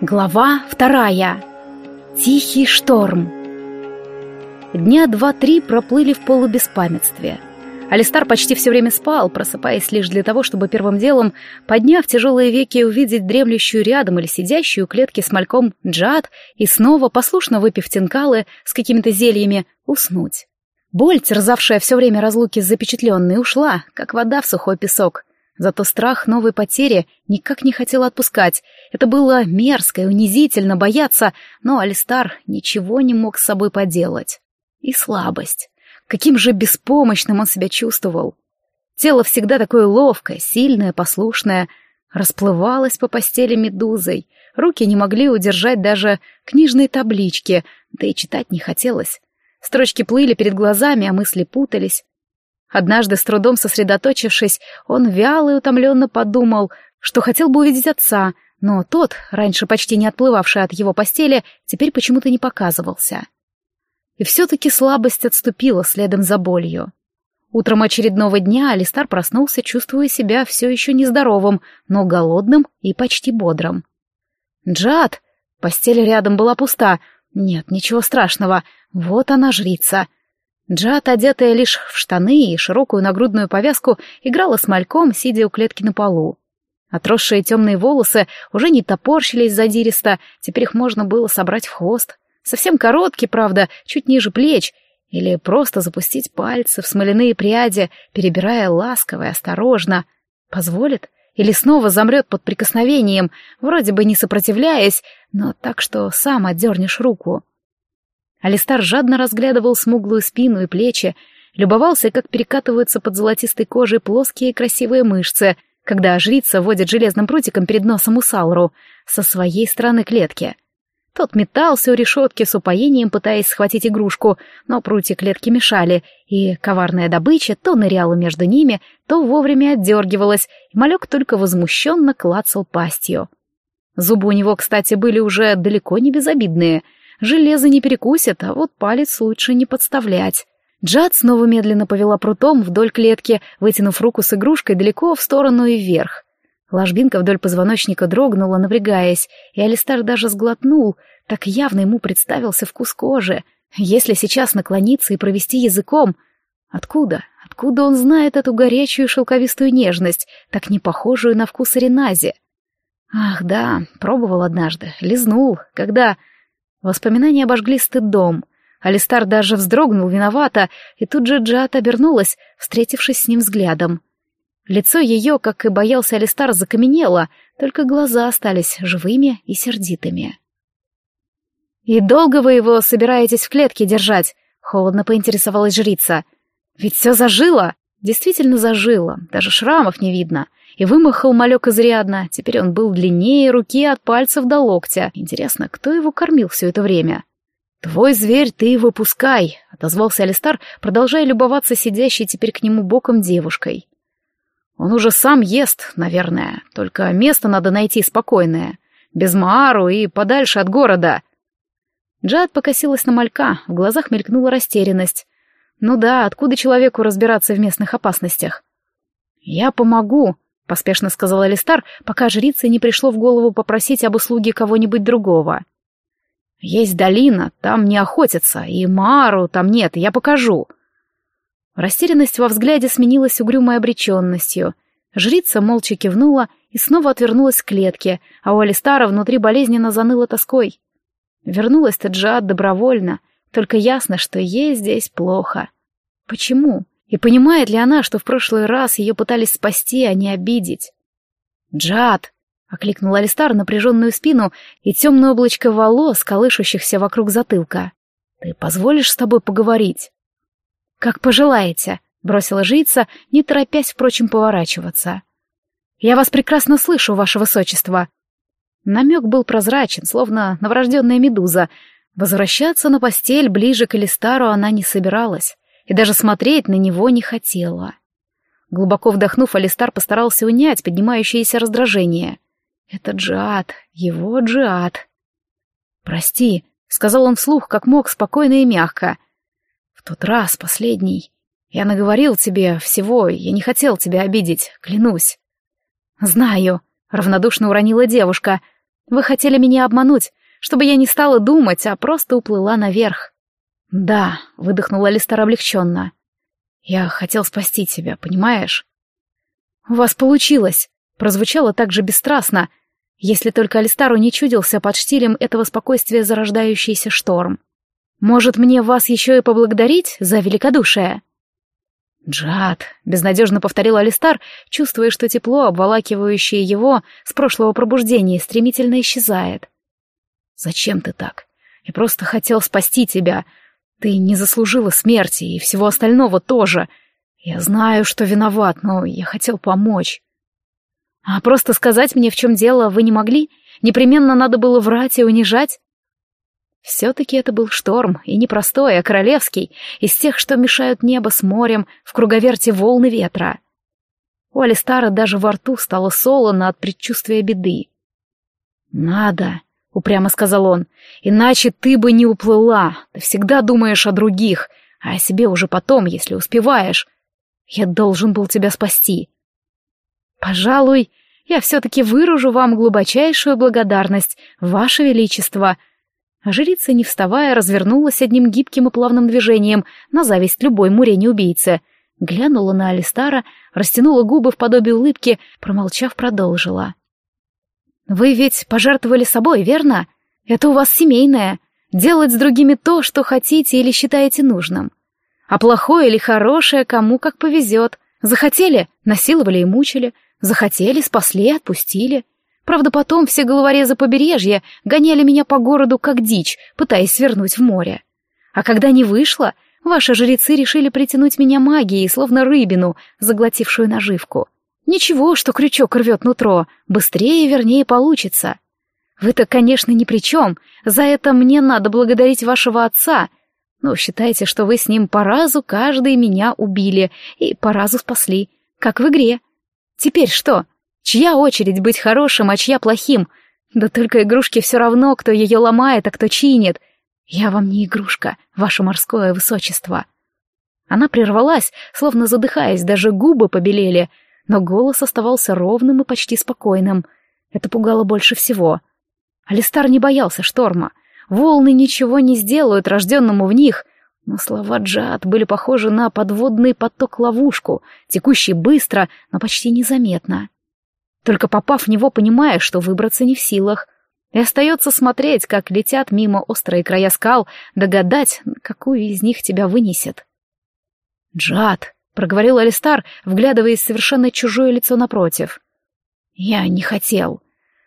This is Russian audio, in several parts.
Глава вторая. Тихий шторм. Дня два-три проплыли в полубеспамятстве. Алистар почти все время спал, просыпаясь лишь для того, чтобы первым делом, подняв тяжелые веки, увидеть дремлющую рядом или сидящую у клетки с мальком джад и снова, послушно выпив тинкалы с какими-то зельями, уснуть. Боль, терзавшая все время разлуки с запечатленной, ушла, как вода в сухой песок, Зато страх новой потери никак не хотел отпускать. Это было мерзко и унизительно бояться, но Алистар ничего не мог с собой поделать. И слабость. Каким же беспомощным он себя чувствовал. Тело всегда такое ловкое, сильное, послушное, расплывалось по постели медузой. Руки не могли удержать даже книжные таблички, да и читать не хотелось. Строчки плыли перед глазами, а мысли путались. Однажды, с трудом сосредоточившись, он вяло и утомленно подумал, что хотел бы увидеть отца, но тот, раньше почти не отплывавший от его постели, теперь почему-то не показывался. И все-таки слабость отступила следом за болью. Утром очередного дня Алистар проснулся, чувствуя себя все еще нездоровым, но голодным и почти бодрым. «Джад!» Постель рядом была пуста. Нет, ничего страшного. Вот она, жрица. Джад, одетая лишь в штаны и широкую нагрудную повязку, играла с мальком, сидя у клетки на полу. Отросшие темные волосы уже не топорщились задиристо, теперь их можно было собрать в хвост. Совсем короткий, правда, чуть ниже плеч, или просто запустить пальцы в смоляные пряди, перебирая ласково и осторожно. Позволит? Или снова замрет под прикосновением, вроде бы не сопротивляясь, но так, что сам отдернешь руку. Алистар жадно разглядывал смуглую спину и плечи, любовался, как перекатываются под золотистой кожей плоские красивые мышцы, когда жрица водит железным прутиком перед носом у Салру со своей стороны клетки. Тот метался у решетки с упоением, пытаясь схватить игрушку, но прутья клетки мешали, и коварная добыча то ныряла между ними, то вовремя отдергивалась, и малек только возмущенно клацал пастью. Зубы у него, кстати, были уже далеко не безобидные — Железо не перекусит, а вот палец лучше не подставлять. Джад снова медленно повела прутом вдоль клетки, вытянув руку с игрушкой далеко в сторону и вверх. Ложбинка вдоль позвоночника дрогнула, напрягаясь, и Алистар даже сглотнул, так явно ему представился вкус кожи. Если сейчас наклониться и провести языком... Откуда? Откуда он знает эту горячую шелковистую нежность, так не похожую на вкус Ренази? Ах, да, пробовал однажды, лизнул, когда... Воспоминания обожгли стыдом. Алистар даже вздрогнул виновато, и тут же Джат обернулась, встретившись с ним взглядом. Лицо ее, как и боялся Алистар, закаменело, только глаза остались живыми и сердитыми. «И долго вы его собираетесь в клетке держать?» — холодно поинтересовалась жрица. «Ведь все зажило!» Действительно зажило, даже шрамов не видно. И вымахал малек изрядно, теперь он был длиннее руки от пальцев до локтя. Интересно, кто его кормил все это время? «Твой зверь ты выпускай», — отозвался Алистар, продолжая любоваться сидящей теперь к нему боком девушкой. «Он уже сам ест, наверное, только место надо найти спокойное, без Маару и подальше от города». Джад покосилась на малька, в глазах мелькнула растерянность. Ну да, откуда человеку разбираться в местных опасностях? «Я помогу», — поспешно сказал Алистар, пока жрице не пришло в голову попросить об услуге кого-нибудь другого. «Есть долина, там не охотятся, и Мару там нет, я покажу». Растерянность во взгляде сменилась угрюмой обреченностью. Жрица молча кивнула и снова отвернулась к клетке, а у Алистара внутри болезненно заныло тоской. Вернулась-то Джад добровольно, только ясно, что ей здесь плохо. Почему? И понимает ли она, что в прошлый раз ее пытались спасти, а не обидеть? «Джад!» — окликнул Алистар напряженную спину и темное облачко волос, колышущихся вокруг затылка. «Ты позволишь с тобой поговорить?» «Как пожелаете», — бросила жрица, не торопясь, впрочем, поворачиваться. «Я вас прекрасно слышу, ваше высочество». Намек был прозрачен, словно новорожденная медуза. Возвращаться на постель ближе к Элистару она не собиралась и даже смотреть на него не хотела. Глубоко вдохнув, Алистар постарался унять поднимающееся раздражение. «Это Джиад, его Джиад». «Прости», — сказал он вслух, как мог, спокойно и мягко. «В тот раз, последний, я наговорил тебе всего, я не хотел тебя обидеть, клянусь». «Знаю», — равнодушно уронила девушка. Вы хотели меня обмануть, чтобы я не стала думать, а просто уплыла наверх. Да, выдохнула Листер облегченно. Я хотел спасти тебя, понимаешь? У вас получилось, прозвучало так же бесстрастно, если только Алистару не чудился под штилем этого спокойствия зарождающийся шторм. Может, мне вас еще и поблагодарить за великодушие? «Джад», — безнадежно повторил Алистар, чувствуя, что тепло, обволакивающее его с прошлого пробуждения, стремительно исчезает. «Зачем ты так? Я просто хотел спасти тебя. Ты не заслужила смерти и всего остального тоже. Я знаю, что виноват, но я хотел помочь». «А просто сказать мне, в чем дело, вы не могли? Непременно надо было врать и унижать?» Все-таки это был шторм, и не простой, а королевский, из тех, что мешают небо с морем в круговерте волны ветра. У Алистара даже во рту стало солоно от предчувствия беды. «Надо», — упрямо сказал он, — «иначе ты бы не уплыла. Ты всегда думаешь о других, а о себе уже потом, если успеваешь. Я должен был тебя спасти». «Пожалуй, я все-таки выражу вам глубочайшую благодарность, Ваше Величество», жрица, не вставая, развернулась одним гибким и плавным движением на зависть любой мурени-убийцы. Глянула на Алистара, растянула губы в подобие улыбки, промолчав, продолжила. «Вы ведь пожертвовали собой, верно? Это у вас семейное. Делать с другими то, что хотите или считаете нужным. А плохое или хорошее кому как повезет. Захотели — насиловали и мучили. Захотели — спасли и отпустили. Правда, потом все головорезы побережья гоняли меня по городу как дичь, пытаясь свернуть в море. А когда не вышло, ваши жрецы решили притянуть меня магией, словно рыбину, заглотившую наживку. Ничего, что крючок рвет нутро, быстрее и вернее получится. Вы-то, конечно, ни при чем, за это мне надо благодарить вашего отца, но считайте, что вы с ним по разу каждый меня убили и по разу спасли, как в игре. Теперь что? Чья очередь быть хорошим, а чья плохим? Да только игрушке все равно, кто ее ломает, а кто чинит. Я вам не игрушка, ваше морское высочество. Она прервалась, словно задыхаясь, даже губы побелели, но голос оставался ровным и почти спокойным. Это пугало больше всего. Алистар не боялся шторма. Волны ничего не сделают рожденному в них, но слова Джад были похожи на подводный поток-ловушку, текущий быстро, но почти незаметно. Только попав в него, понимая, что выбраться не в силах. И остается смотреть, как летят мимо острые края скал, догадать, какую из них тебя вынесет. «Джад», — проговорил Алистар, вглядываясь в совершенно чужое лицо напротив. «Я не хотел.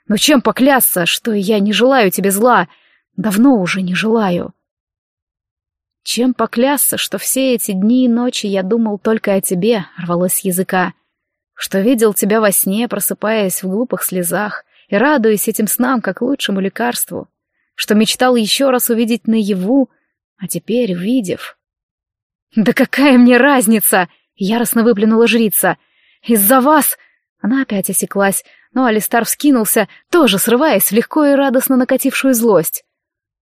Но чем поклясться, что я не желаю тебе зла? Давно уже не желаю». Чем поклясться, что все эти дни и ночи я думал только о тебе, рвалось языка что видел тебя во сне, просыпаясь в глупых слезах и радуясь этим снам как лучшему лекарству, что мечтал еще раз увидеть наяву, а теперь, увидев... «Да какая мне разница!» — яростно выплюнула жрица. «Из-за вас...» Она опять осеклась, но Алистар вскинулся, тоже срываясь в легко и радостно накатившую злость.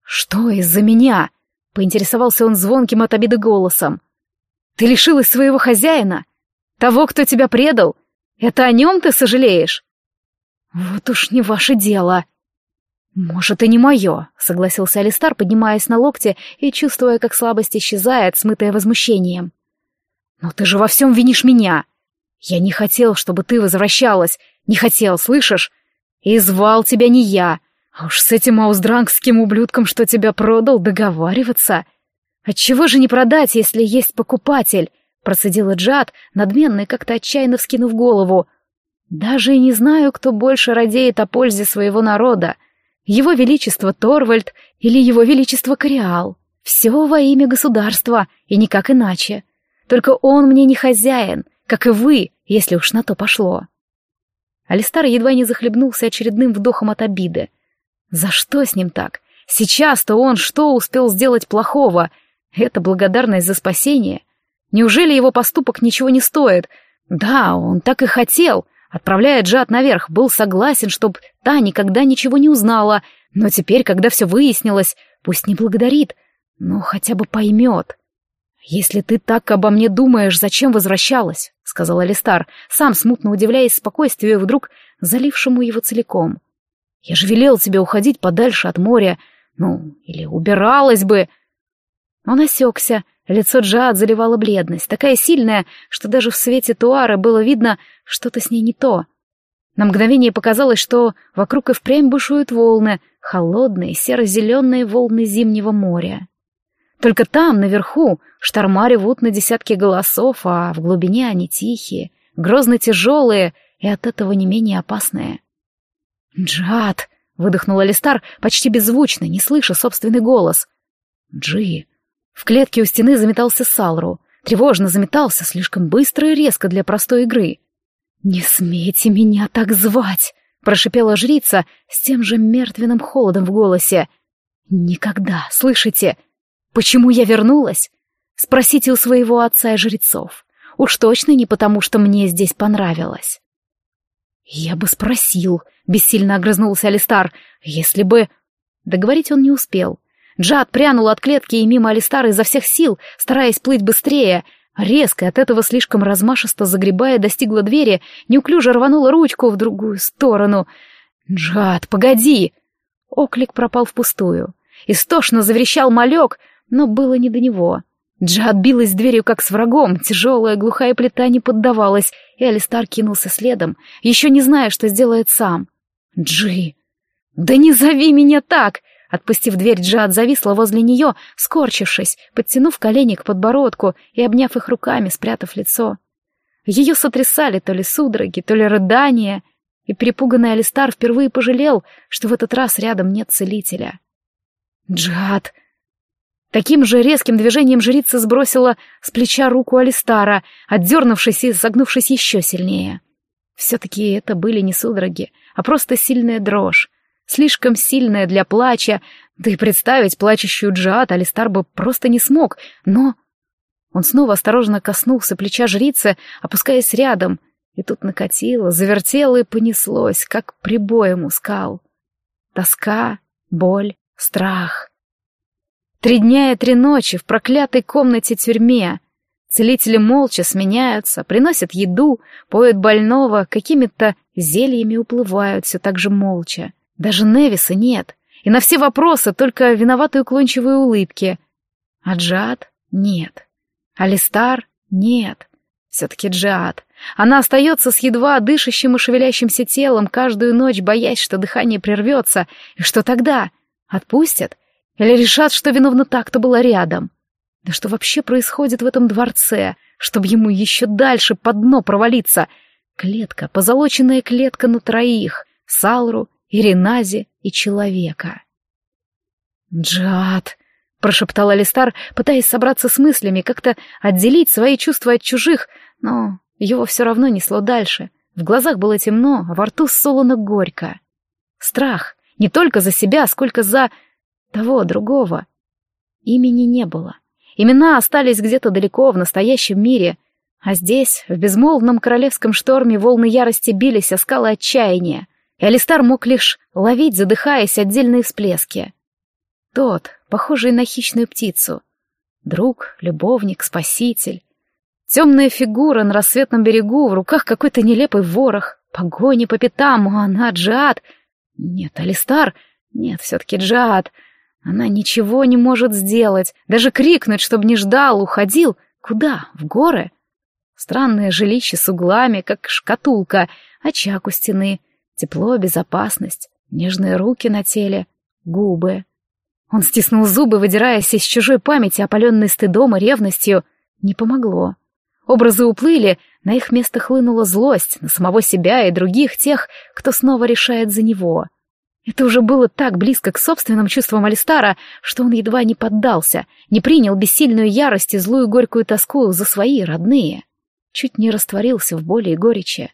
«Что из-за меня?» — поинтересовался он звонким от обиды голосом. «Ты лишилась своего хозяина? Того, кто тебя предал? Это о нем ты сожалеешь? Вот уж не ваше дело. Может, и не мое, согласился Алистар, поднимаясь на локте и чувствуя, как слабость исчезает, смытая возмущением. Но ты же во всем винишь меня. Я не хотел, чтобы ты возвращалась. Не хотел, слышишь? И звал тебя не я. А уж с этим ауздрангским ублюдком, что тебя продал, договариваться. Отчего же не продать, если есть покупатель? Процедила Джад, надменный, как-то отчаянно вскинув голову. «Даже и не знаю, кто больше радеет о пользе своего народа. Его Величество Торвальд или Его Величество Кориал. Все во имя государства, и никак иначе. Только он мне не хозяин, как и вы, если уж на то пошло». Алистар едва не захлебнулся очередным вдохом от обиды. «За что с ним так? Сейчас-то он что успел сделать плохого? Это благодарность за спасение?» Неужели его поступок ничего не стоит? Да, он так и хотел. Отправляя Джад наверх, был согласен, чтобы та никогда ничего не узнала. Но теперь, когда все выяснилось, пусть не благодарит, но хотя бы поймет. «Если ты так обо мне думаешь, зачем возвращалась?» — сказал Алистар, сам смутно удивляясь спокойствию, вдруг залившему его целиком. Я же велел тебе уходить подальше от моря. Ну, или убиралась бы. Он осекся, лицо Джад заливала бледность, такая сильная, что даже в свете туара было видно, что-то с ней не то. На мгновение показалось, что вокруг и впрямь бушуют волны, холодные серо-зеленые волны зимнего моря. Только там, наверху, шторма ревут на десятки голосов, а в глубине они тихие, грозно тяжелые и от этого не менее опасные. «Джад!» — выдохнул Алистар почти беззвучно, не слыша собственный голос. «Джи!» В клетке у стены заметался Салру. Тревожно заметался, слишком быстро и резко для простой игры. «Не смейте меня так звать!» — прошипела жрица с тем же мертвенным холодом в голосе. «Никогда, слышите? Почему я вернулась? Спросите у своего отца и жрецов. Уж точно не потому, что мне здесь понравилось». «Я бы спросил», — бессильно огрызнулся Алистар, — «если бы...» Договорить он не успел. Джад прянул от клетки и мимо Алистара изо всех сил, стараясь плыть быстрее. Резко, от этого слишком размашисто загребая, достигла двери, неуклюже рванула ручку в другую сторону. «Джад, погоди!» Оклик пропал впустую. Истошно заверещал малек, но было не до него. Джад билась дверью как с врагом, тяжелая глухая плита не поддавалась, и Алистар кинулся следом, еще не зная, что сделает сам. «Джи!» «Да не зови меня так!» Отпустив дверь, Джад зависла возле нее, скорчившись, подтянув колени к подбородку и обняв их руками, спрятав лицо. Ее сотрясали то ли судороги, то ли рыдания, и перепуганный Алистар впервые пожалел, что в этот раз рядом нет целителя. «Джад!» Таким же резким движением жрица сбросила с плеча руку Алистара, отдернувшись и согнувшись еще сильнее. Все-таки это были не судороги, а просто сильная дрожь. Слишком сильная для плача, да и представить плачущую Джиат Алистар бы просто не смог, но... Он снова осторожно коснулся плеча жрицы, опускаясь рядом, и тут накатило, завертело и понеслось, как прибоем у скал. Тоска, боль, страх — Три дня и три ночи в проклятой комнате-тюрьме. Целители молча сменяются, приносят еду, поют больного, какими-то зельями уплывают все так же молча. Даже Невиса нет, и на все вопросы только виноватые уклончивые улыбки. А Джад нет. Алистар нет. Все-таки Джад. Она остается с едва дышащим и шевелящимся телом каждую ночь, боясь, что дыхание прервется. И что тогда? Отпустят? Или решат, что виновна так, кто была рядом. Да что вообще происходит в этом дворце, чтобы ему еще дальше под дно провалиться? Клетка, позолоченная клетка на троих, Салру, Иринази и человека. «Джад!» — прошептал Алистар, пытаясь собраться с мыслями, как-то отделить свои чувства от чужих, но его все равно несло дальше. В глазах было темно, а во рту солоно горько. Страх не только за себя, сколько за того, другого. Имени не было. Имена остались где-то далеко, в настоящем мире. А здесь, в безмолвном королевском шторме, волны ярости бились о скалы отчаяния. И Алистар мог лишь ловить, задыхаясь, отдельные всплески. Тот, похожий на хищную птицу. Друг, любовник, спаситель. Темная фигура на рассветном берегу, в руках какой-то нелепый ворох. Погони по пятам, а она Джад. Нет, Алистар. Нет, все-таки Джад. Она ничего не может сделать, даже крикнуть, чтобы не ждал, уходил. Куда? В горы? Странное жилище с углами, как шкатулка, очаг у стены, тепло, безопасность, нежные руки на теле, губы. Он стиснул зубы, выдираясь из чужой памяти, опаленной стыдом и ревностью. Не помогло. Образы уплыли, на их место хлынула злость на самого себя и других тех, кто снова решает за него. Это уже было так близко к собственным чувствам Алистара, что он едва не поддался, не принял бессильную ярость и злую горькую тоску за свои родные. Чуть не растворился в боли и горечи.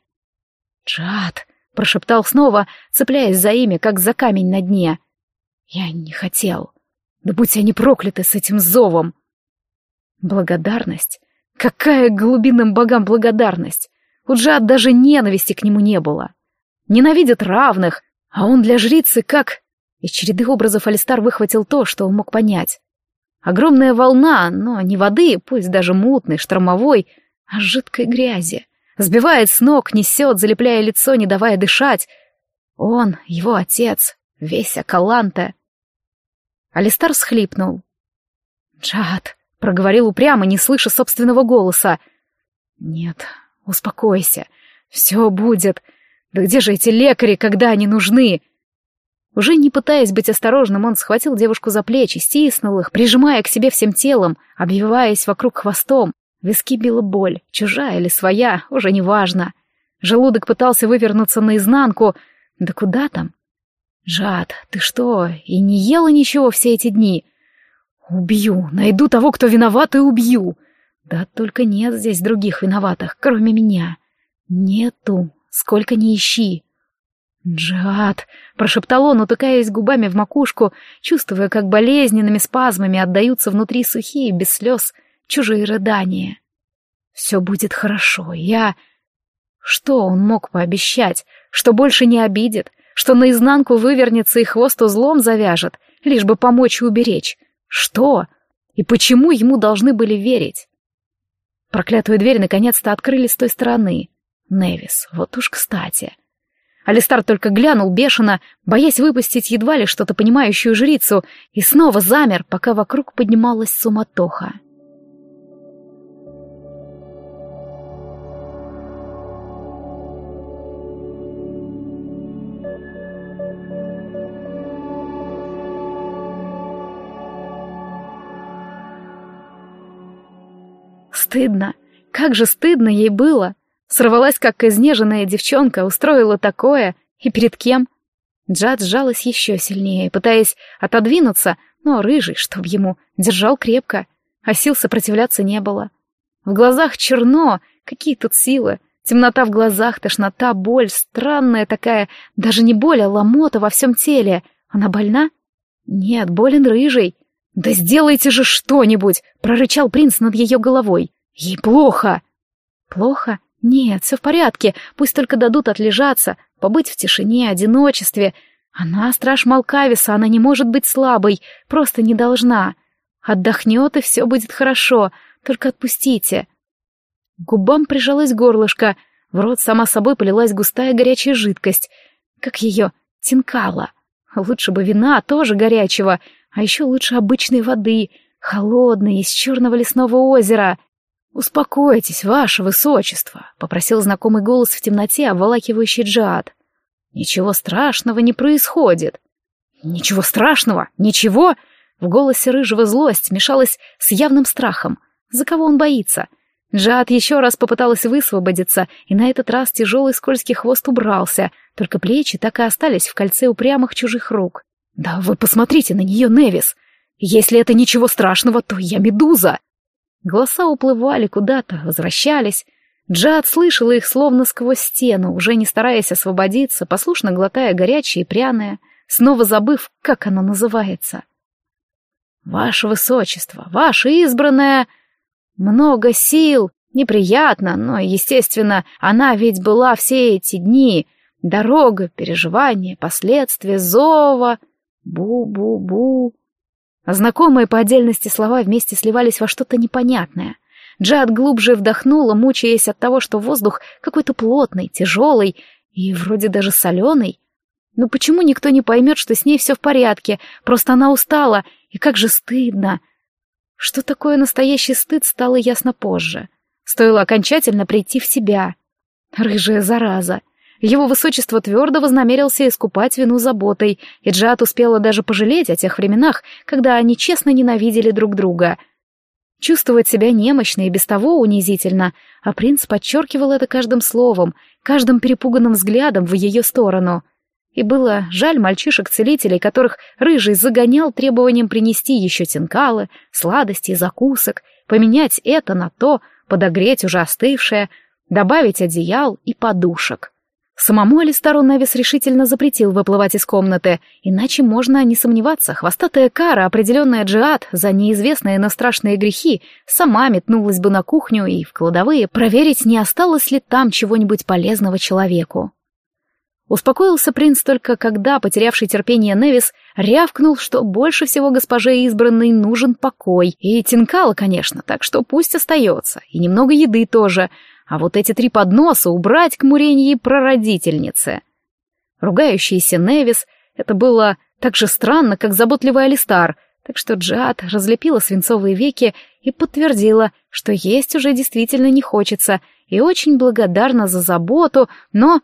«Джад!» — прошептал снова, цепляясь за имя, как за камень на дне. «Я не хотел. Да будь они прокляты с этим зовом!» Благодарность? Какая глубинным богам благодарность? У Джад даже ненависти к нему не было. Ненавидят равных, а он для жрицы как... Из череды образов Алистар выхватил то, что он мог понять. Огромная волна, но не воды, пусть даже мутной, штормовой, а жидкой грязи. Сбивает с ног, несет, залепляя лицо, не давая дышать. Он, его отец, весь Акаланте. Алистар схлипнул. «Джад», — проговорил упрямо, не слыша собственного голоса. «Нет, успокойся, все будет. Да где же эти лекари, когда они нужны?» Уже не пытаясь быть осторожным, он схватил девушку за плечи, стиснул их, прижимая к себе всем телом, обвиваясь вокруг хвостом. Виски била боль, чужая или своя, уже не важно. Желудок пытался вывернуться наизнанку. Да куда там? «Жад, ты что, и не ела ничего все эти дни?» «Убью, найду того, кто виноват, и убью!» «Да только нет здесь других виноватых, кроме меня. Нету, сколько ни ищи!» «Джад!» — прошептал он, утыкаясь губами в макушку, чувствуя, как болезненными спазмами отдаются внутри сухие, без слез, чужие рыдания. «Все будет хорошо, я...» Что он мог пообещать? Что больше не обидит? Что наизнанку вывернется и хвост узлом завяжет, лишь бы помочь и уберечь? Что? И почему ему должны были верить? Проклятую дверь наконец-то открыли с той стороны. Невис, вот уж кстати. Алистар только глянул бешено, боясь выпустить едва ли что-то понимающую жрицу, и снова замер, пока вокруг поднималась суматоха. Стыдно. Как же стыдно ей было. Сорвалась, как изнеженная девчонка, устроила такое. И перед кем? Джад сжалась еще сильнее, пытаясь отодвинуться, но рыжий, чтоб ему, держал крепко, а сил сопротивляться не было. В глазах черно, какие тут силы. Темнота в глазах, тошнота, боль, странная такая, даже не боль, а ломота во всем теле. Она больна? Нет, болен рыжий. «Да сделайте же что-нибудь!» — прорычал принц над ее головой. «Ей плохо!» «Плохо? Нет, все в порядке, пусть только дадут отлежаться, побыть в тишине, одиночестве. Она страж Малкависа, она не может быть слабой, просто не должна. Отдохнет, и все будет хорошо, только отпустите». Губам прижалась горлышко, в рот сама собой полилась густая горячая жидкость, как ее тинкала. Лучше бы вина, тоже горячего, а еще лучше обычной воды, холодной, из черного лесного озера. «Успокойтесь, ваше высочество», — попросил знакомый голос в темноте, обволакивающий Джад. «Ничего страшного не происходит». «Ничего страшного? Ничего?» В голосе рыжего злость смешалась с явным страхом. За кого он боится? Джад еще раз попыталась высвободиться, и на этот раз тяжелый скользкий хвост убрался, только плечи так и остались в кольце упрямых чужих рук. «Да вы посмотрите на нее, Невис! Если это ничего страшного, то я медуза!» Голоса уплывали куда-то, возвращались. Джад слышала их словно сквозь стену, уже не стараясь освободиться, послушно глотая горячее и пряное, снова забыв, как оно называется. «Ваше высочество, ваше избранное...» «Много сил, неприятно, но, естественно, она ведь была все эти дни. Дорога, переживания, последствия, зова...» Бу-бу-бу. Знакомые по отдельности слова вместе сливались во что-то непонятное. Джад глубже вдохнула, мучаясь от того, что воздух какой-то плотный, тяжелый и вроде даже соленый. Но почему никто не поймет, что с ней все в порядке, просто она устала, и как же стыдно. Что такое настоящий стыд, стало ясно позже. Стоило окончательно прийти в себя. Рыжая зараза. Его высочество твердо вознамерился искупать вину заботой, и Джад успела даже пожалеть о тех временах, когда они честно ненавидели друг друга. Чувствовать себя немощной и без того унизительно, а принц подчеркивал это каждым словом, каждым перепуганным взглядом в ее сторону. И было жаль мальчишек-целителей, которых Рыжий загонял требованием принести еще тинкалы, сладости закусок, поменять это на то, подогреть уже остывшее, добавить одеял и подушек. Самому Алистару Невис решительно запретил выплывать из комнаты, иначе можно не сомневаться, хвостатая кара, определенная Джиад за неизвестные, но страшные грехи, сама метнулась бы на кухню и в кладовые проверить, не осталось ли там чего-нибудь полезного человеку. Успокоился принц только когда, потерявший терпение Невис, рявкнул, что больше всего госпоже избранной нужен покой, и тинкала, конечно, так что пусть остается, и немного еды тоже — а вот эти три подноса убрать к Муренье прародительнице. ругающийся Невис. Это было так же странно, как заботливый Алистар, так что Джад разлепила свинцовые веки и подтвердила, что есть уже действительно не хочется, и очень благодарна за заботу, но...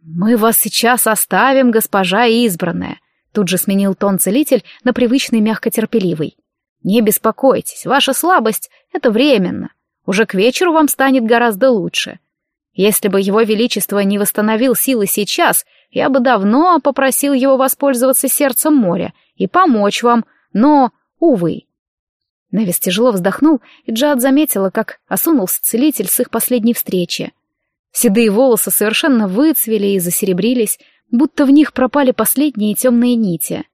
«Мы вас сейчас оставим, госпожа избранная», — тут же сменил тон целитель на привычный мягко-терпеливый. «Не беспокойтесь, ваша слабость — это временно. Уже к вечеру вам станет гораздо лучше. Если бы его величество не восстановил силы сейчас, я бы давно попросил его воспользоваться сердцем моря и помочь вам, но, увы». Невис тяжело вздохнул, и Джад заметила, как осунулся целитель с их последней встречи. Седые волосы совершенно выцвели и засеребрились, будто в них пропали последние темные нити.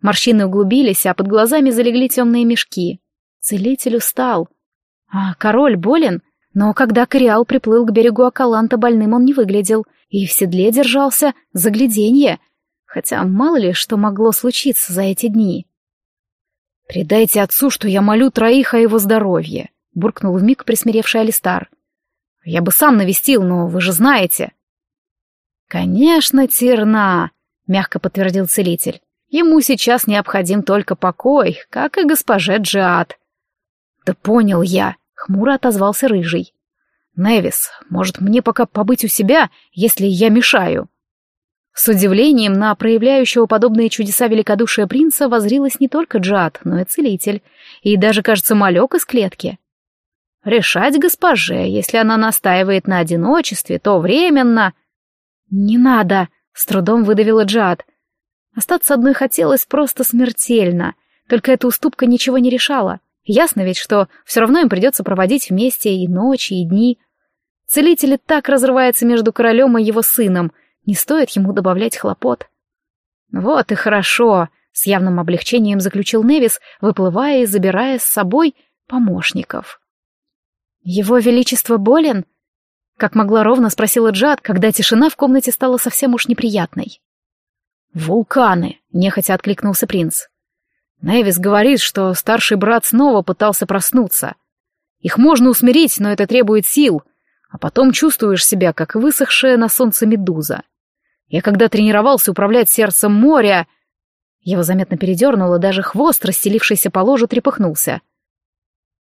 Морщины углубились, а под глазами залегли темные мешки. Целитель устал. А король болен? Но когда Кориал приплыл к берегу Акаланта, больным он не выглядел, и в седле держался загляденье, хотя мало ли что могло случиться за эти дни. «Передайте отцу, что я молю троих о его здоровье», — буркнул вмиг присмиревший Алистар. «Я бы сам навестил, но вы же знаете». «Конечно, Тирна», — мягко подтвердил целитель. «Ему сейчас необходим только покой, как и госпоже Джиад». «Да понял я», — хмуро отозвался Рыжий. «Невис, может, мне пока побыть у себя, если я мешаю?» С удивлением на проявляющего подобные чудеса великодушия принца возрилась не только Джад, но и целитель, и даже, кажется, малек из клетки. Решать госпоже, если она настаивает на одиночестве, то временно... «Не надо!» — с трудом выдавила Джад. Остаться одной хотелось просто смертельно, только эта уступка ничего не решала. Ясно ведь, что все равно им придется проводить вместе и ночи, и дни. Целитель так разрывается между королем и его сыном — не стоит ему добавлять хлопот. Вот и хорошо, с явным облегчением заключил Невис, выплывая и забирая с собой помощников. Его величество болен? Как могла ровно спросила Джад, когда тишина в комнате стала совсем уж неприятной. «Вулканы!» — нехотя откликнулся принц. Невис говорит, что старший брат снова пытался проснуться. Их можно усмирить, но это требует сил, а потом чувствуешь себя, как высохшая на солнце медуза. Я когда тренировался управлять сердцем моря... Его заметно передернуло, даже хвост, расстелившийся по ложу, трепыхнулся.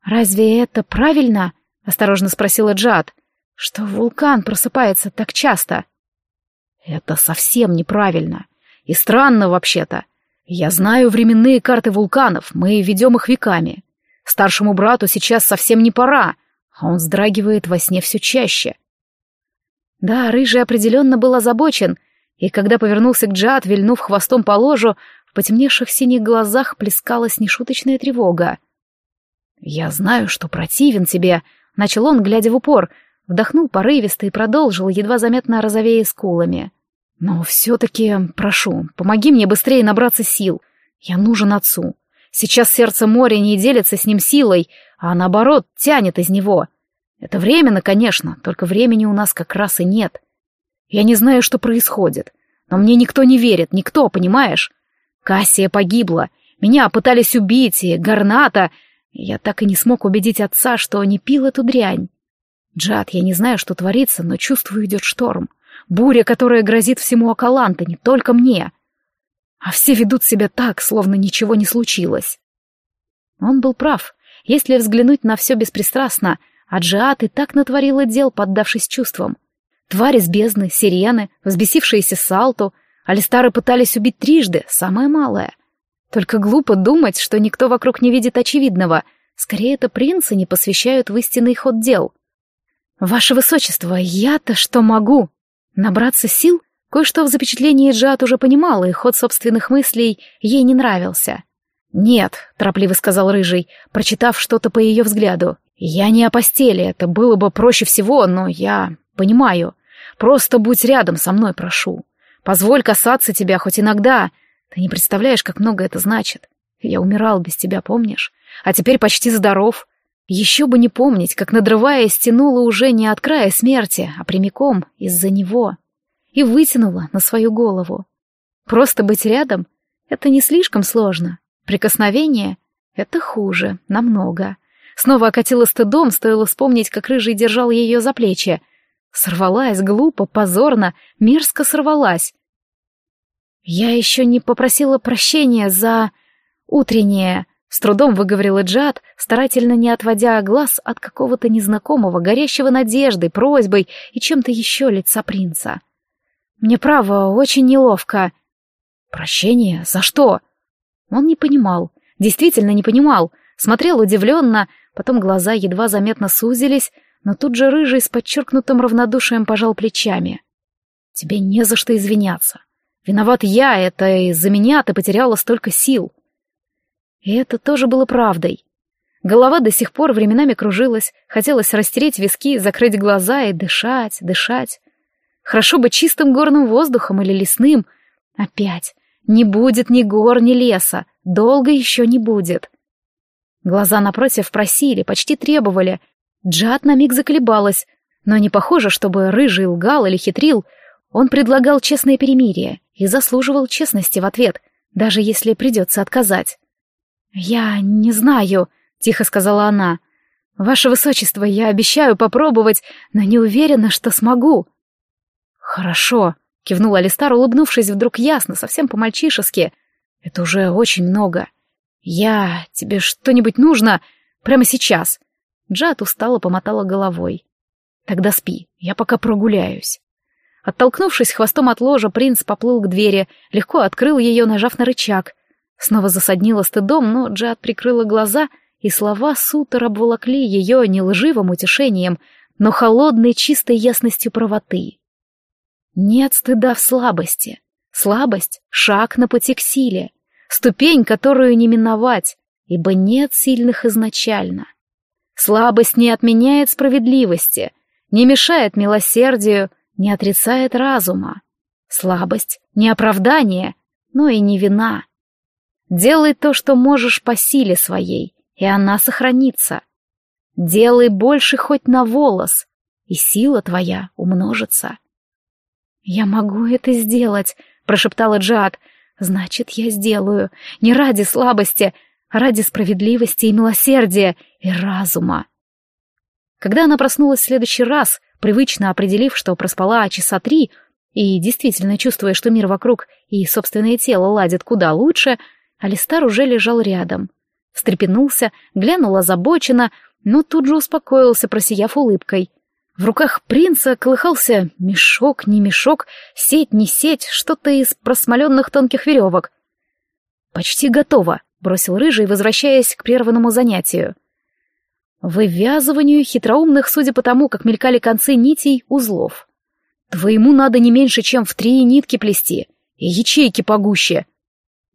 «Разве это правильно?» — осторожно спросила Джад. «Что вулкан просыпается так часто?» «Это совсем неправильно. И странно вообще-то. Я знаю временные карты вулканов, мы ведем их веками. Старшему брату сейчас совсем не пора, а он вздрагивает во сне все чаще». Да, Рыжий определенно был озабочен — и когда повернулся к Джад, вильнув хвостом по ложу, в потемневших синих глазах плескалась нешуточная тревога. «Я знаю, что противен тебе», — начал он, глядя в упор, вдохнул порывисто и продолжил, едва заметно розовея скулами. «Но все-таки, прошу, помоги мне быстрее набраться сил. Я нужен отцу. Сейчас сердце моря не делится с ним силой, а наоборот тянет из него. Это временно, конечно, только времени у нас как раз и нет. Я не знаю, что происходит, но мне никто не верит, никто, понимаешь? Кассия погибла, меня пытались убить, и Гарната... Я так и не смог убедить отца, что не пил эту дрянь. Джад, я не знаю, что творится, но чувствую, идет шторм. Буря, которая грозит всему Акаланте, не только мне. А все ведут себя так, словно ничего не случилось. Он был прав. Если взглянуть на все беспристрастно, а Джиат и так натворила дел, поддавшись чувствам. Твари с бездны, сирены, взбесившиеся салту, алистары пытались убить трижды, самое малое. Только глупо думать, что никто вокруг не видит очевидного. Скорее, это принцы не посвящают в истинный ход дел. «Ваше высочество, я-то что могу?» Набраться сил? Кое-что в запечатлении Джад уже понимала, и ход собственных мыслей ей не нравился. «Нет», — торопливо сказал Рыжий, прочитав что-то по ее взгляду. «Я не о постели, это было бы проще всего, но я понимаю. Просто будь рядом со мной, прошу. Позволь касаться тебя хоть иногда. Ты не представляешь, как много это значит. Я умирал без тебя, помнишь? А теперь почти здоров. Еще бы не помнить, как надрываясь тянула уже не от края смерти, а прямиком из-за него. И вытянула на свою голову. Просто быть рядом — это не слишком сложно. Прикосновение — это хуже, намного. Снова окатила стыдом, стоило вспомнить, как Рыжий держал ее за плечи. Сорвалась глупо, позорно, мерзко сорвалась. «Я еще не попросила прощения за... утреннее...» С трудом выговорила Джад, старательно не отводя глаз от какого-то незнакомого, горящего надеждой, просьбой и чем-то еще лица принца. «Мне, право, очень неловко». «Прощение? За что?» Он не понимал, действительно не понимал, смотрел удивленно, потом глаза едва заметно сузились, но тут же рыжий с подчеркнутым равнодушием пожал плечами. «Тебе не за что извиняться. Виноват я, это из-за меня ты потеряла столько сил». И это тоже было правдой. Голова до сих пор временами кружилась, хотелось растереть виски, закрыть глаза и дышать, дышать. Хорошо бы чистым горным воздухом или лесным. Опять. Не будет ни гор, ни леса. Долго еще не будет. Глаза напротив просили, почти требовали. Джад на миг заколебалась, но не похоже, чтобы рыжий лгал или хитрил. Он предлагал честное перемирие и заслуживал честности в ответ, даже если придется отказать. «Я не знаю», — тихо сказала она. «Ваше высочество, я обещаю попробовать, но не уверена, что смогу». «Хорошо», — кивнул Алистар, улыбнувшись вдруг ясно, совсем по-мальчишески. «Это уже очень много. Я... Тебе что-нибудь нужно? Прямо сейчас?» Джад устало помотала головой. «Тогда спи, я пока прогуляюсь». Оттолкнувшись хвостом от ложа, принц поплыл к двери, легко открыл ее, нажав на рычаг. Снова засаднила стыдом, но Джад прикрыла глаза, и слова Сутер обволокли ее не лживым утешением, но холодной чистой ясностью правоты. Нет стыда в слабости. Слабость — шаг на пути к силе, ступень, которую не миновать, ибо нет сильных изначально. Слабость не отменяет справедливости, не мешает милосердию, не отрицает разума. Слабость — не оправдание, но и не вина. Делай то, что можешь по силе своей, и она сохранится. Делай больше хоть на волос, и сила твоя умножится. «Я могу это сделать», — прошептала Джад. «Значит, я сделаю. Не ради слабости, а ради справедливости и милосердия, и разума». Когда она проснулась в следующий раз, привычно определив, что проспала часа три, и действительно чувствуя, что мир вокруг и собственное тело ладят куда лучше, — Алистар уже лежал рядом. Встрепенулся, глянул озабоченно, но тут же успокоился, просияв улыбкой. В руках принца колыхался мешок, не мешок, сеть, не сеть, что-то из просмоленных тонких веревок. «Почти готово», — бросил Рыжий, возвращаясь к прерванному занятию. Вывязыванию хитроумных, судя по тому, как мелькали концы нитей, узлов. Твоему надо не меньше, чем в три нитки плести, и ячейки погуще.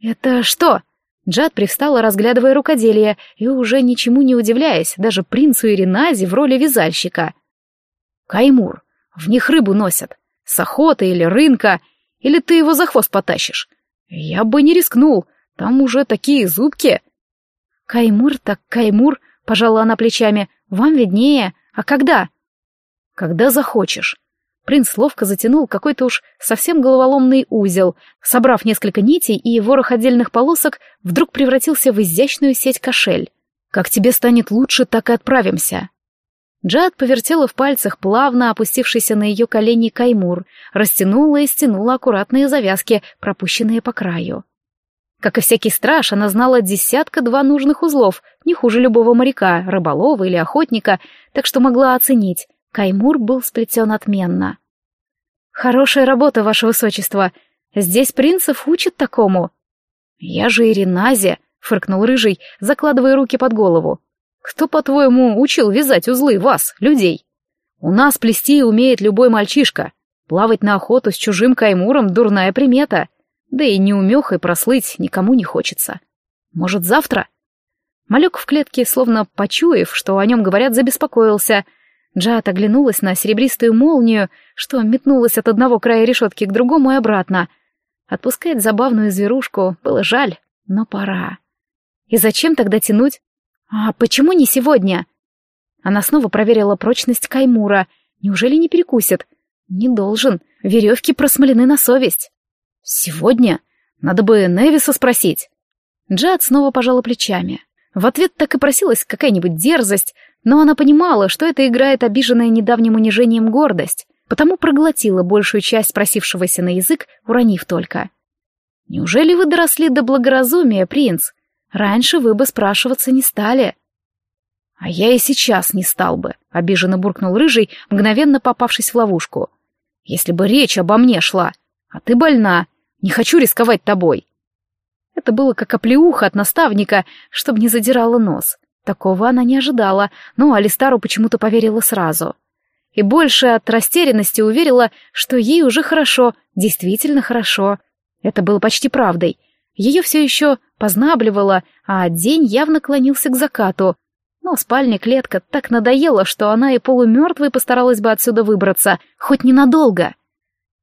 «Это что?» Джад привстала, разглядывая рукоделие, и уже ничему не удивляясь, даже принцу Иринази в роли вязальщика. «Каймур, в них рыбу носят. С охоты или рынка, или ты его за хвост потащишь. Я бы не рискнул, там уже такие зубки». «Каймур так каймур», — пожала она плечами, — «вам виднее. А когда?» «Когда захочешь. Принц ловко затянул какой-то уж совсем головоломный узел, собрав несколько нитей и ворох отдельных полосок, вдруг превратился в изящную сеть кошель. «Как тебе станет лучше, так и отправимся». Джад повертела в пальцах плавно опустившийся на ее колени каймур, растянула и стянула аккуратные завязки, пропущенные по краю. Как и всякий страж, она знала десятка-два нужных узлов, не хуже любого моряка, рыболова или охотника, так что могла оценить. Каймур был сплетен отменно. «Хорошая работа, ваше высочество. Здесь принцев учат такому». «Я же Ириназе», — фыркнул Рыжий, закладывая руки под голову. «Кто, по-твоему, учил вязать узлы вас, людей? У нас плести умеет любой мальчишка. Плавать на охоту с чужим каймуром — дурная примета. Да и неумехой прослыть никому не хочется. Может, завтра?» Малек в клетке, словно почуяв, что о нем говорят, забеспокоился — Джат оглянулась на серебристую молнию, что метнулась от одного края решетки к другому и обратно. Отпускать забавную зверушку было жаль, но пора. И зачем тогда тянуть? А почему не сегодня? Она снова проверила прочность каймура. Неужели не перекусит? Не должен. Веревки просмолены на совесть. Сегодня? Надо бы Невиса спросить. Джад снова пожала плечами. В ответ так и просилась какая-нибудь дерзость, но она понимала, что это играет обиженная недавним унижением гордость, потому проглотила большую часть просившегося на язык, уронив только. «Неужели вы доросли до благоразумия, принц? Раньше вы бы спрашиваться не стали». «А я и сейчас не стал бы», — обиженно буркнул Рыжий, мгновенно попавшись в ловушку. «Если бы речь обо мне шла, а ты больна, не хочу рисковать тобой». Это было как оплеуха от наставника, чтобы не задирала нос. Такого она не ожидала, но Алистару почему-то поверила сразу. И больше от растерянности уверила, что ей уже хорошо, действительно хорошо. Это было почти правдой. Ее все еще познабливало, а день явно клонился к закату. Но спальня-клетка так надоела, что она и полумертвой постаралась бы отсюда выбраться, хоть ненадолго.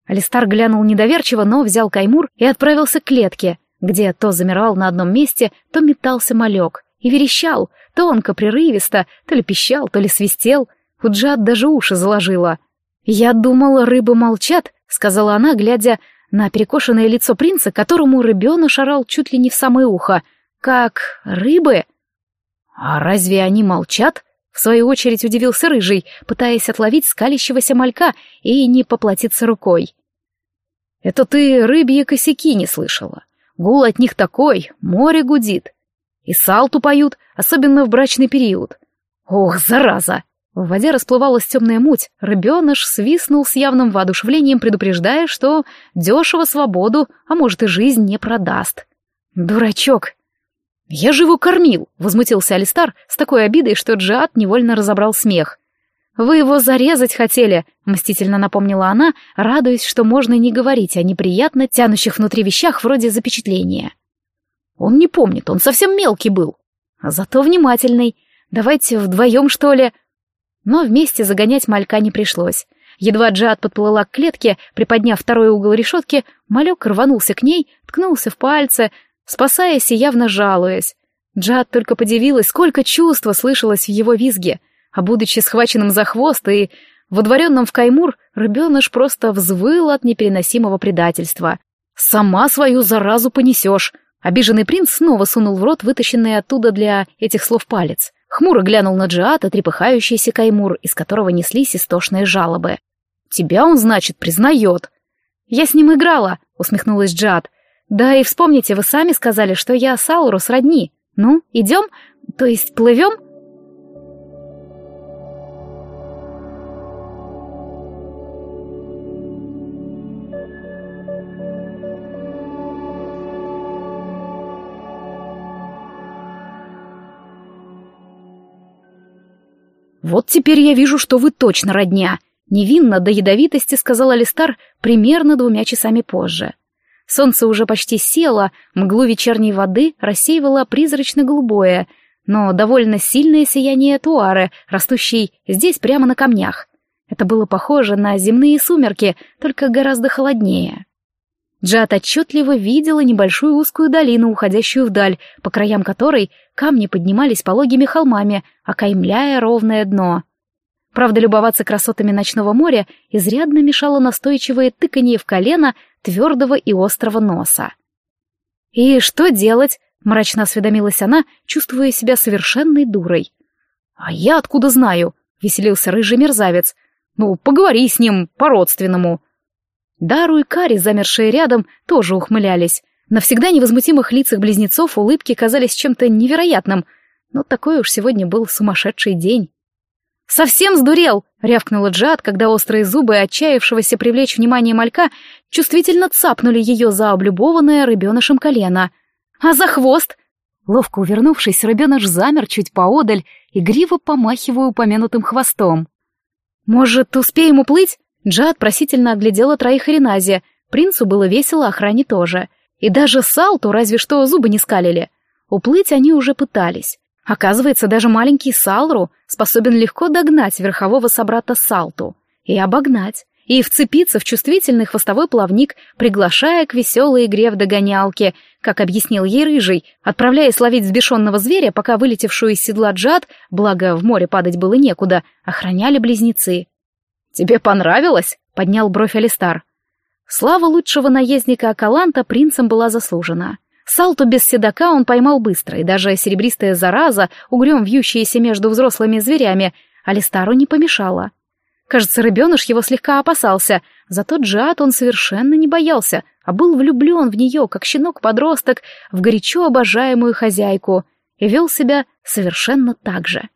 Алистар глянул недоверчиво, но взял каймур и отправился к клетке, где то замирал на одном месте, то метался малек и верещал, тонко, прерывисто, то ли пищал, то ли свистел. У Джад даже уши заложила. «Я думала, рыбы молчат», — сказала она, глядя на перекошенное лицо принца, которому рыбёныш орал чуть ли не в самое ухо. «Как рыбы?» «А разве они молчат?» В свою очередь удивился Рыжий, пытаясь отловить скалящегося малька и не поплатиться рукой. «Это ты рыбьи косяки не слышала. Гул от них такой, море гудит. И салту поют, особенно в брачный период. Ох, зараза!» В воде расплывалась темная муть, рыбеныш свистнул с явным воодушевлением, предупреждая, что дешево свободу, а может и жизнь не продаст. «Дурачок!» «Я же его кормил!» — возмутился Алистар с такой обидой, что Джиат невольно разобрал смех. «Вы его зарезать хотели!» — мстительно напомнила она, радуясь, что можно не говорить о неприятно тянущих внутри вещах вроде запечатления. «Он не помнит, он совсем мелкий был. А зато внимательный. Давайте вдвоем, что ли?» Но вместе загонять малька не пришлось. Едва Джиат подплыла к клетке, приподняв второй угол решетки, малек рванулся к ней, ткнулся в пальцы, спасаясь и явно жалуясь. Джад только подивилась, сколько чувства слышалось в его визге, а будучи схваченным за хвост и водворенным в каймур, рыбеныш просто взвыл от непереносимого предательства. «Сама свою заразу понесешь!» Обиженный принц снова сунул в рот вытащенный оттуда для этих слов палец. Хмуро глянул на Джиата, трепыхающийся каймур, из которого неслись истошные жалобы. «Тебя он, значит, признает!» «Я с ним играла», — усмехнулась Джиат. Да и вспомните, вы сами сказали, что я Сауру сродни. Ну, идем? То есть плывем? «Вот теперь я вижу, что вы точно родня», — невинно до ядовитости сказал Алистар примерно двумя часами позже. Солнце уже почти село, мглу вечерней воды рассеивало призрачно-голубое, но довольно сильное сияние туары, растущей здесь прямо на камнях. Это было похоже на земные сумерки, только гораздо холоднее. Джад отчетливо видела небольшую узкую долину, уходящую вдаль, по краям которой камни поднимались пологими холмами, окаймляя ровное дно. Правда, любоваться красотами ночного моря изрядно мешало настойчивое тыканье в колено твердого и острого носа. «И что делать?» — мрачно осведомилась она, чувствуя себя совершенной дурой. «А я откуда знаю?» — веселился рыжий мерзавец. «Ну, поговори с ним по-родственному». Дару и Кари, замершие рядом, тоже ухмылялись. На всегда невозмутимых лицах близнецов улыбки казались чем-то невероятным, но такой уж сегодня был сумасшедший день. «Совсем сдурел!» — рявкнула Джад, когда острые зубы отчаявшегося привлечь внимание малька чувствительно цапнули ее за облюбованное рыбенышем колено. «А за хвост?» Ловко увернувшись, рыбеныш замер чуть поодаль, игриво помахивая упомянутым хвостом. «Может, успеем уплыть?» Джад просительно оглядела троих Иринази. Принцу было весело, охране тоже. И даже Салту разве что зубы не скалили. Уплыть они уже пытались. Оказывается, даже маленький Салру способен легко догнать верхового собрата Салту и обогнать, и вцепиться в чувствительный хвостовой плавник, приглашая к веселой игре в догонялке, как объяснил ей Рыжий, отправляясь ловить взбешенного зверя, пока вылетевшую из седла Джад, благо в море падать было некуда, охраняли близнецы. «Тебе понравилось?» — поднял бровь Алистар. Слава лучшего наездника Акаланта принцем была заслужена — Салту без седока он поймал быстро, и даже серебристая зараза, угрём вьющаяся между взрослыми зверями, Алистару не помешала. Кажется, рыбеныш его слегка опасался, зато Джад он совершенно не боялся, а был влюблен в нее, как щенок-подросток, в горячо обожаемую хозяйку, и вел себя совершенно так же.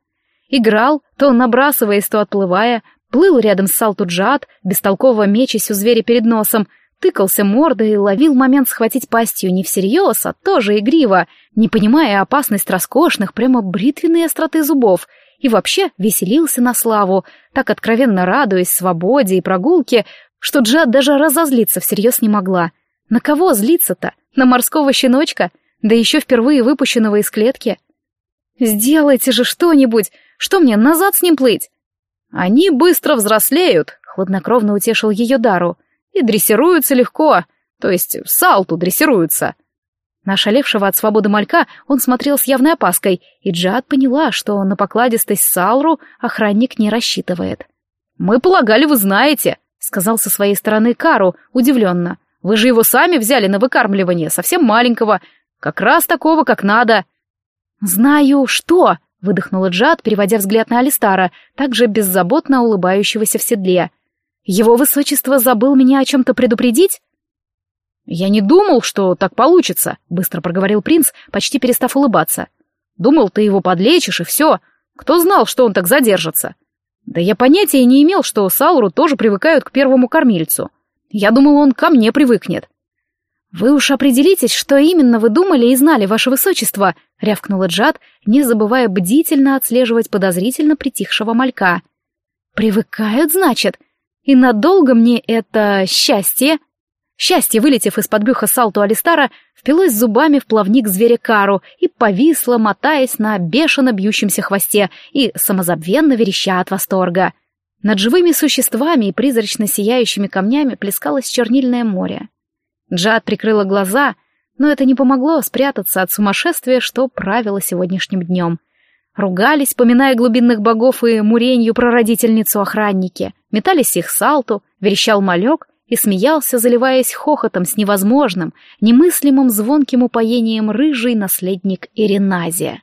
Играл, то набрасываясь, то отплывая, плыл рядом с Салту Джад, бестолково мечась у зверя перед носом, тыкался мордой и ловил момент схватить пастью не всерьез, а тоже игриво, не понимая опасность роскошных, прямо бритвенной остроты зубов, и вообще веселился на славу, так откровенно радуясь свободе и прогулке, что Джад даже разозлиться всерьез не могла. На кого злиться-то? На морского щеночка? Да еще впервые выпущенного из клетки. «Сделайте же что-нибудь! Что мне, назад с ним плыть?» «Они быстро взрослеют», — хладнокровно утешил ее Дару и дрессируются легко, то есть в салту дрессируются. Нашалевшего от свободы малька он смотрел с явной опаской, и Джад поняла, что на покладистость Салру охранник не рассчитывает. «Мы полагали, вы знаете», — сказал со своей стороны Кару, удивленно. «Вы же его сами взяли на выкармливание, совсем маленького, как раз такого, как надо». «Знаю, что», — выдохнула Джад, переводя взгляд на Алистара, также беззаботно улыбающегося в седле. Его высочество забыл меня о чем-то предупредить? Я не думал, что так получится, быстро проговорил принц, почти перестав улыбаться. Думал, ты его подлечишь и все. Кто знал, что он так задержится? Да я понятия не имел, что Сауру тоже привыкают к первому кормильцу. Я думал, он ко мне привыкнет. «Вы уж определитесь, что именно вы думали и знали, ваше высочество», — рявкнула Джад, не забывая бдительно отслеживать подозрительно притихшего малька. «Привыкают, значит? И надолго мне это счастье? Счастье, вылетев из-под брюха Салту Алистара, впилось зубами в плавник зверя Кару и повисло, мотаясь на бешено бьющемся хвосте и самозабвенно вереща от восторга. Над живыми существами и призрачно сияющими камнями плескалось чернильное море. Джад прикрыла глаза, но это не помогло спрятаться от сумасшествия, что правило сегодняшним днем. Ругались, поминая глубинных богов и муренью прародительницу охранники, метались их салту, верещал малек и смеялся, заливаясь хохотом с невозможным, немыслимым звонким упоением рыжий наследник Ириназия.